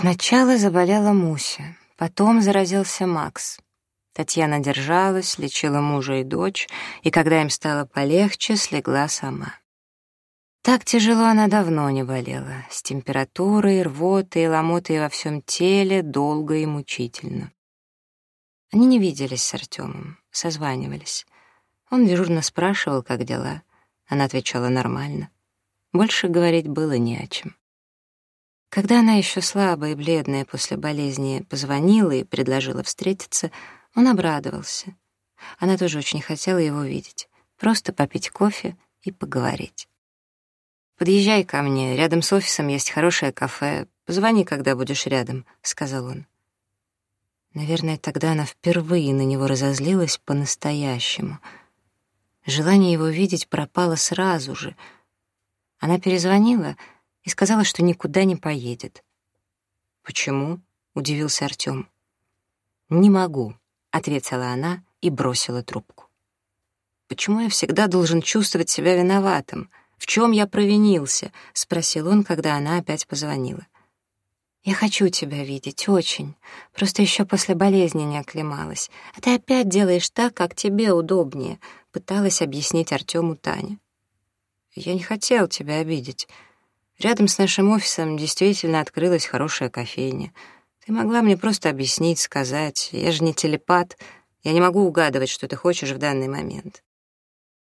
Сначала заболела Муся, потом заразился Макс. Татьяна держалась, лечила мужа и дочь, и когда им стало полегче, слегла сама. Так тяжело она давно не болела, с температурой, рвотой, ломотой во всем теле, долго и мучительно. Они не виделись с Артемом, созванивались. Он дежурно спрашивал, как дела. Она отвечала нормально. Больше говорить было не о чем. Когда она еще слабая и бледная после болезни позвонила и предложила встретиться, он обрадовался. Она тоже очень хотела его видеть. Просто попить кофе и поговорить. «Подъезжай ко мне, рядом с офисом есть хорошее кафе. Позвони, когда будешь рядом», — сказал он. Наверное, тогда она впервые на него разозлилась по-настоящему. Желание его видеть пропало сразу же. Она перезвонила — и сказала, что никуда не поедет. «Почему?» — удивился Артём. «Не могу», — ответила она и бросила трубку. «Почему я всегда должен чувствовать себя виноватым? В чем я провинился?» — спросил он, когда она опять позвонила. «Я хочу тебя видеть, очень. Просто еще после болезни не оклемалась. А ты опять делаешь так, как тебе удобнее», — пыталась объяснить Артёму Таня. «Я не хотел тебя обидеть», Рядом с нашим офисом действительно открылась хорошая кофейня. Ты могла мне просто объяснить, сказать. Я же не телепат, я не могу угадывать, что ты хочешь в данный момент.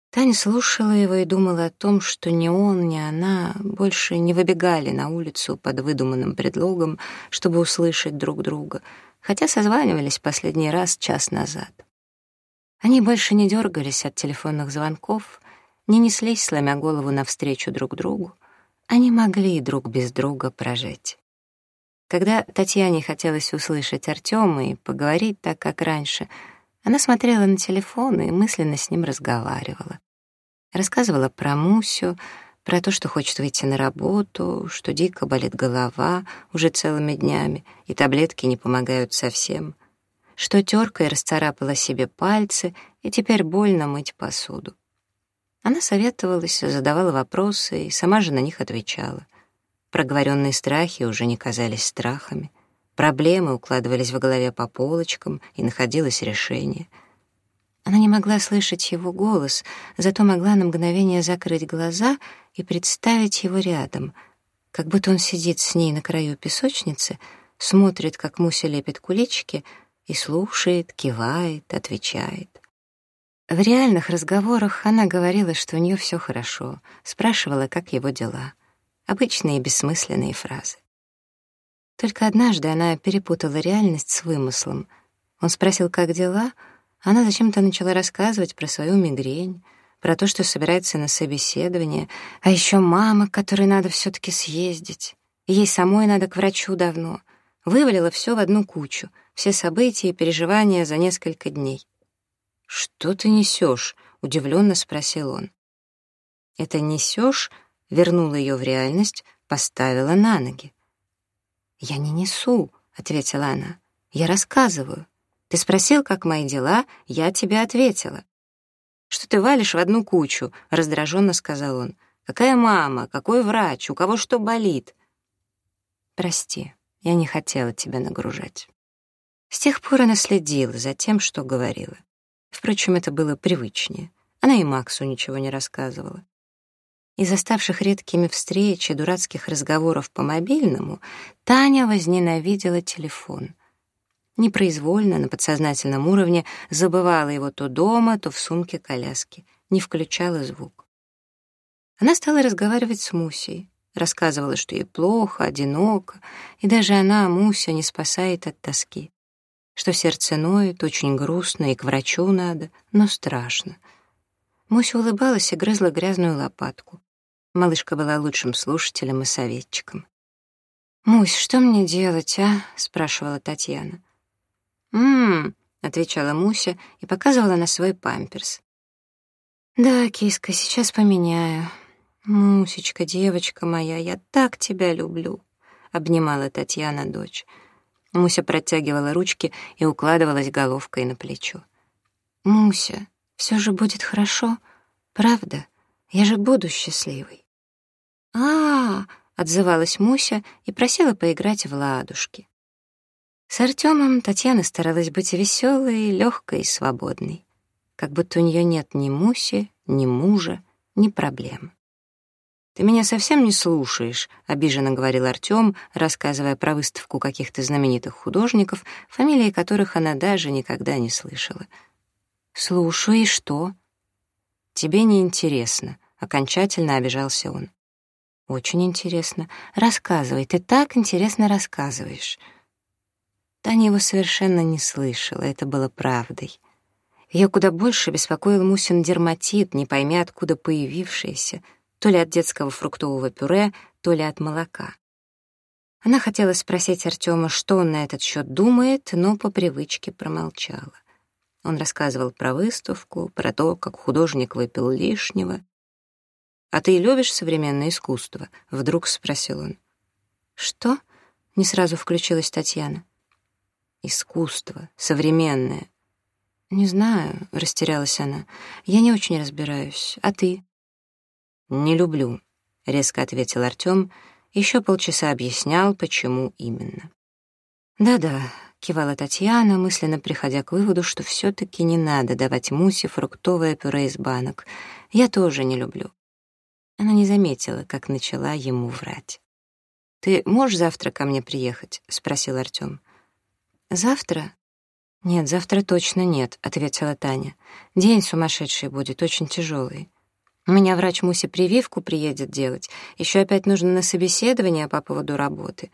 Таня слушала его и думала о том, что ни он, ни она больше не выбегали на улицу под выдуманным предлогом, чтобы услышать друг друга, хотя созванивались последний раз час назад. Они больше не дергались от телефонных звонков, не неслись, сломя голову навстречу друг другу, они могли друг без друга прожить. Когда Татьяне хотелось услышать Артема и поговорить так, как раньше, она смотрела на телефон и мысленно с ним разговаривала. Рассказывала про Мусю, про то, что хочет выйти на работу, что дико болит голова уже целыми днями, и таблетки не помогают совсем, что теркой расцарапала себе пальцы, и теперь больно мыть посуду. Она советовалась, задавала вопросы и сама же на них отвечала. Проговоренные страхи уже не казались страхами. Проблемы укладывались в голове по полочкам, и находилось решение. Она не могла слышать его голос, зато могла на мгновение закрыть глаза и представить его рядом, как будто он сидит с ней на краю песочницы, смотрит, как Муся лепит кулички и слушает, кивает, отвечает. В реальных разговорах она говорила, что у нее все хорошо, спрашивала, как его дела. Обычные бессмысленные фразы. Только однажды она перепутала реальность с вымыслом. Он спросил, как дела, она зачем-то начала рассказывать про свою мигрень, про то, что собирается на собеседование, а еще мама, к которой надо все таки съездить. Ей самой надо к врачу давно. Вывалила все в одну кучу, все события и переживания за несколько дней. «Что ты несешь?» — удивленно спросил он. «Это несешь?» — вернула ее в реальность, поставила на ноги. «Я не несу», — ответила она. «Я рассказываю. Ты спросил, как мои дела, я тебе ответила». «Что ты валишь в одну кучу?» — раздраженно сказал он. «Какая мама? Какой врач? У кого что болит?» «Прости, я не хотела тебя нагружать». С тех пор она следила за тем, что говорила. Впрочем, это было привычнее. Она и Максу ничего не рассказывала. Из оставших редкими встреч и дурацких разговоров по мобильному Таня возненавидела телефон. Непроизвольно, на подсознательном уровне, забывала его то дома, то в сумке коляски, не включала звук. Она стала разговаривать с Мусей, рассказывала, что ей плохо, одиноко, и даже она, Муся, не спасает от тоски что сердце ноет, очень грустно и к врачу надо, но страшно. Муся улыбалась и грызла грязную лопатку. Малышка была лучшим слушателем и советчиком. «Мусь, что мне делать, а?» — спрашивала Татьяна. «М-м-м», отвечала Муся и показывала на свой памперс. «Да, киска, сейчас поменяю. Мусечка, девочка моя, я так тебя люблю», — обнимала Татьяна дочь. Муся протягивала ручки и укладывалась головкой на плечо. «Муся, все же будет хорошо, правда? Я же буду счастливой». А -а -а, отзывалась Муся и просила поиграть в ладушки. С Артемом Татьяна старалась быть веселой, легкой и свободной, как будто у нее нет ни Муси, ни мужа, ни проблем. «Ты меня совсем не слушаешь», — обиженно говорил Артём, рассказывая про выставку каких-то знаменитых художников, фамилии которых она даже никогда не слышала. «Слушаю, и что?» «Тебе неинтересно», — окончательно обижался он. «Очень интересно. Рассказывай, ты так интересно рассказываешь». Таня его совершенно не слышала, это было правдой. Ее куда больше беспокоил Мусин дерматит, не пойми откуда появившийся — то ли от детского фруктового пюре, то ли от молока. Она хотела спросить Артема, что он на этот счет думает, но по привычке промолчала. Он рассказывал про выставку, про то, как художник выпил лишнего. «А ты любишь современное искусство?» — вдруг спросил он. «Что?» — не сразу включилась Татьяна. «Искусство, современное». «Не знаю», — растерялась она. «Я не очень разбираюсь. А ты?» «Не люблю», — резко ответил Артём, Ещё полчаса объяснял, почему именно. «Да-да», — кивала Татьяна, мысленно приходя к выводу, что всё-таки не надо давать Мусе фруктовое пюре из банок. «Я тоже не люблю». Она не заметила, как начала ему врать. «Ты можешь завтра ко мне приехать?» — спросил Артём. «Завтра?» «Нет, завтра точно нет», — ответила Таня. «День сумасшедший будет, очень тяжелый. У меня врач Муси прививку приедет делать. Еще опять нужно на собеседование по поводу работы.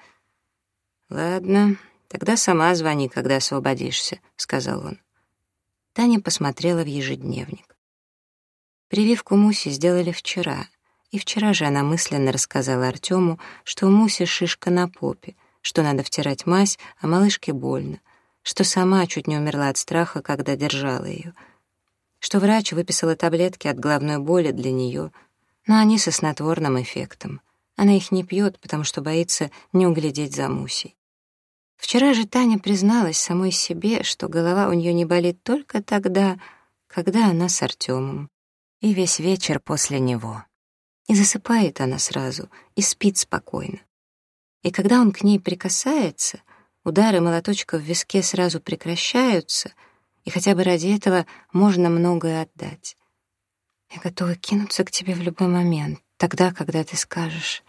Ладно, тогда сама звони, когда освободишься, сказал он. Таня посмотрела в ежедневник. Прививку Муси сделали вчера, и вчера же она мысленно рассказала Артему, что у Муси шишка на попе, что надо втирать мазь, а малышке больно, что сама чуть не умерла от страха, когда держала ее — что врач выписала таблетки от головной боли для нее, но они со снотворным эффектом. Она их не пьет, потому что боится не углядеть за Мусей. Вчера же Таня призналась самой себе, что голова у нее не болит только тогда, когда она с Артемом, и весь вечер после него. И засыпает она сразу, и спит спокойно. И когда он к ней прикасается, удары молоточка в виске сразу прекращаются — и хотя бы ради этого можно многое отдать. Я готова кинуться к тебе в любой момент, тогда, когда ты скажешь.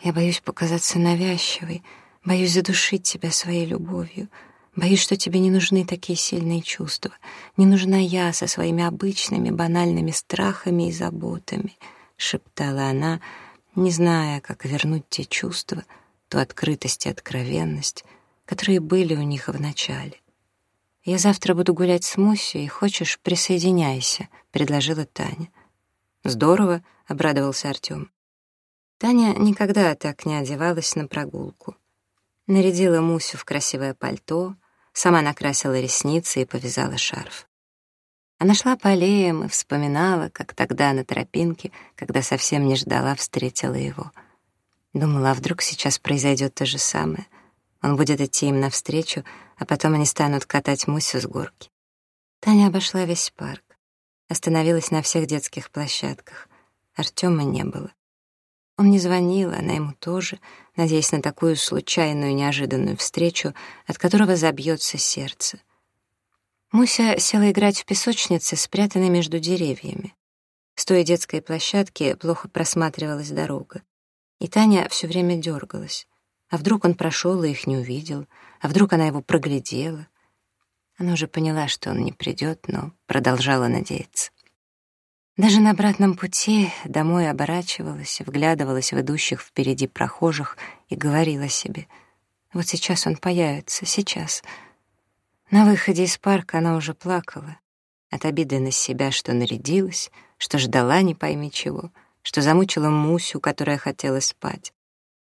Я боюсь показаться навязчивой, боюсь задушить тебя своей любовью, боюсь, что тебе не нужны такие сильные чувства, не нужна я со своими обычными банальными страхами и заботами, — шептала она, не зная, как вернуть те чувства, ту открытость и откровенность, которые были у них в начале. «Я завтра буду гулять с Мусей, хочешь, присоединяйся», — предложила Таня. «Здорово», — обрадовался Артём. Таня никогда так не одевалась на прогулку. Нарядила Мусю в красивое пальто, сама накрасила ресницы и повязала шарф. Она шла по аллеям и вспоминала, как тогда на тропинке, когда совсем не ждала, встретила его. Думала, а вдруг сейчас произойдет то же самое — он будет идти им навстречу, а потом они станут катать Мусю с горки. Таня обошла весь парк. Остановилась на всех детских площадках. Артема не было. Он не звонил, она ему тоже, надеясь на такую случайную неожиданную встречу, от которого забьется сердце. Муся села играть в песочнице, спрятанной между деревьями. С той детской площадки плохо просматривалась дорога, и Таня все время дергалась. А вдруг он прошел и их не увидел? А вдруг она его проглядела? Она уже поняла, что он не придет, но продолжала надеяться. Даже на обратном пути домой оборачивалась, вглядывалась в идущих впереди прохожих и говорила себе, «Вот сейчас он появится, сейчас». На выходе из парка она уже плакала от обиды на себя, что нарядилась, что ждала не пойми чего, что замучила Мусю, которая хотела спать,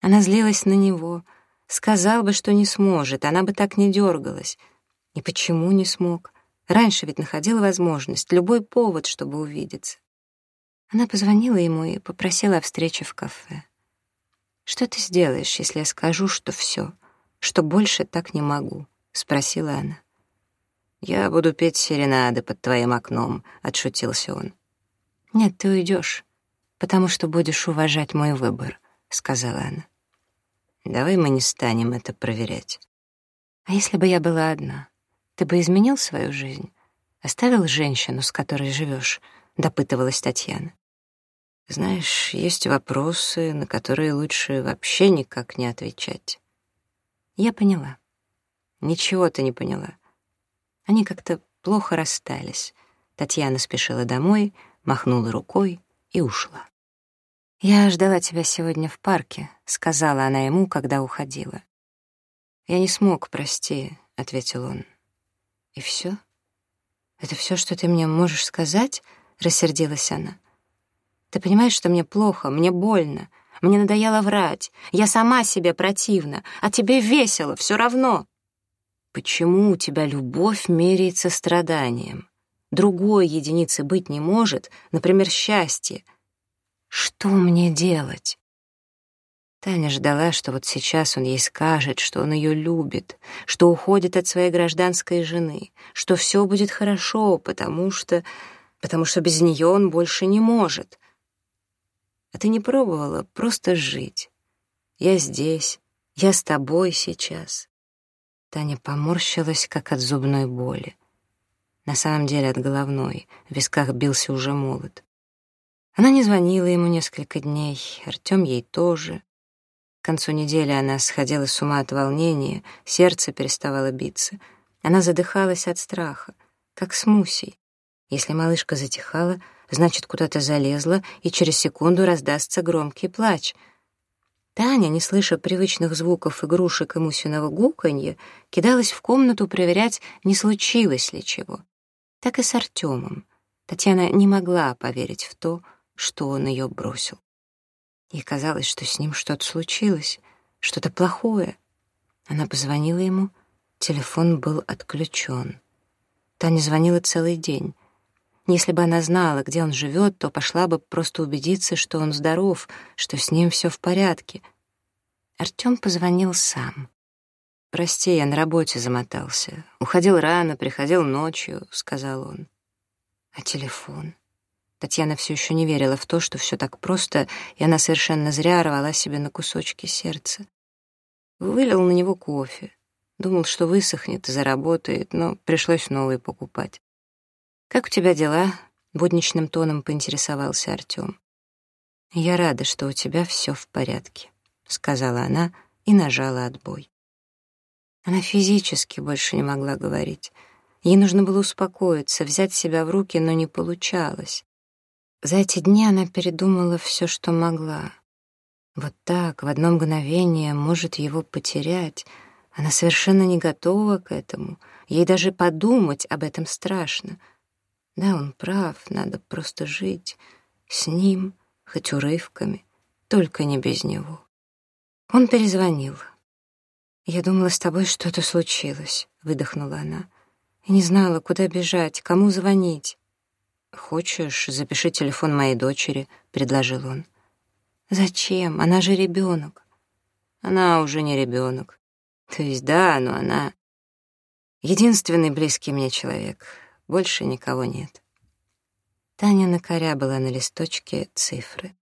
она злилась на него. Сказал бы, что не сможет, она бы так не дергалась. И почему не смог? Раньше ведь находила возможность, любой повод, чтобы увидеться. Она позвонила ему и попросила о встрече в кафе. «Что ты сделаешь, если я скажу, что все, что больше так не могу?» — спросила она. «Я буду петь серенады под твоим окном», — отшутился он. «Нет, ты уйдешь, потому что будешь уважать мой выбор», — сказала она. Давай мы не станем это проверять. А если бы я была одна, ты бы изменил свою жизнь? Оставил женщину, с которой живешь? Допытывалась Татьяна. Знаешь, есть вопросы, на которые лучше вообще никак не отвечать. Я поняла. Ничего ты не поняла. Они как-то плохо расстались. Татьяна спешила домой, махнула рукой и ушла. «Я ждала тебя сегодня в парке», — сказала она ему, когда уходила. «Я не смог, прости», — ответил он. «И все? Это все, что ты мне можешь сказать?» — рассердилась она. «Ты понимаешь, что мне плохо, мне больно, мне надоело врать, я сама себе противна, а тебе весело, все равно». «Почему у тебя любовь меряется страданием? Другой единицы быть не может, например, счастье». Что мне делать? Таня ждала, что вот сейчас он ей скажет, что он ее любит, что уходит от своей гражданской жены, что все будет хорошо, потому что... потому что без нее он больше не может. А ты не пробовала просто жить. Я здесь, я с тобой сейчас. Таня поморщилась, как от зубной боли. На самом деле от головной, в висках бился уже молот. Она не звонила ему несколько дней, Артем ей тоже. К концу недели она сходила с ума от волнения, сердце переставало биться. Она задыхалась от страха, как с Мусей. Если малышка затихала, значит, куда-то залезла, и через секунду раздастся громкий плач. Таня, не слыша привычных звуков игрушек и мусиного гуканья, кидалась в комнату проверять, не случилось ли чего. Так и с Артемом. Татьяна не могла поверить в то, что что он ее бросил. Ей казалось, что с ним что-то случилось, что-то плохое. Она позвонила ему, телефон был отключен. Таня звонила целый день. Если бы она знала, где он живет, то пошла бы просто убедиться, что он здоров, что с ним все в порядке. Артем позвонил сам. «Прости, я на работе замотался. Уходил рано, приходил ночью», — сказал он. «А телефон?» Татьяна все еще не верила в то, что все так просто, и она совершенно зря рвала себе на кусочки сердца. Вылил на него кофе. Думал, что высохнет и заработает, но пришлось новый покупать. «Как у тебя дела?» — будничным тоном поинтересовался Артем. «Я рада, что у тебя все в порядке», — сказала она и нажала отбой. Она физически больше не могла говорить. Ей нужно было успокоиться, взять себя в руки, но не получалось. За эти дни она передумала все, что могла. Вот так, в одно мгновение, может его потерять. Она совершенно не готова к этому. Ей даже подумать об этом страшно. Да, он прав, надо просто жить с ним, хоть урывками, только не без него. Он перезвонил. «Я думала, с тобой что-то случилось», — выдохнула она. «И не знала, куда бежать, кому звонить. «Хочешь, запиши телефон моей дочери», — предложил он. «Зачем? Она же ребенок». «Она уже не ребенок. То есть да, но она...» «Единственный близкий мне человек. Больше никого нет». Таня накорябала на листочке цифры.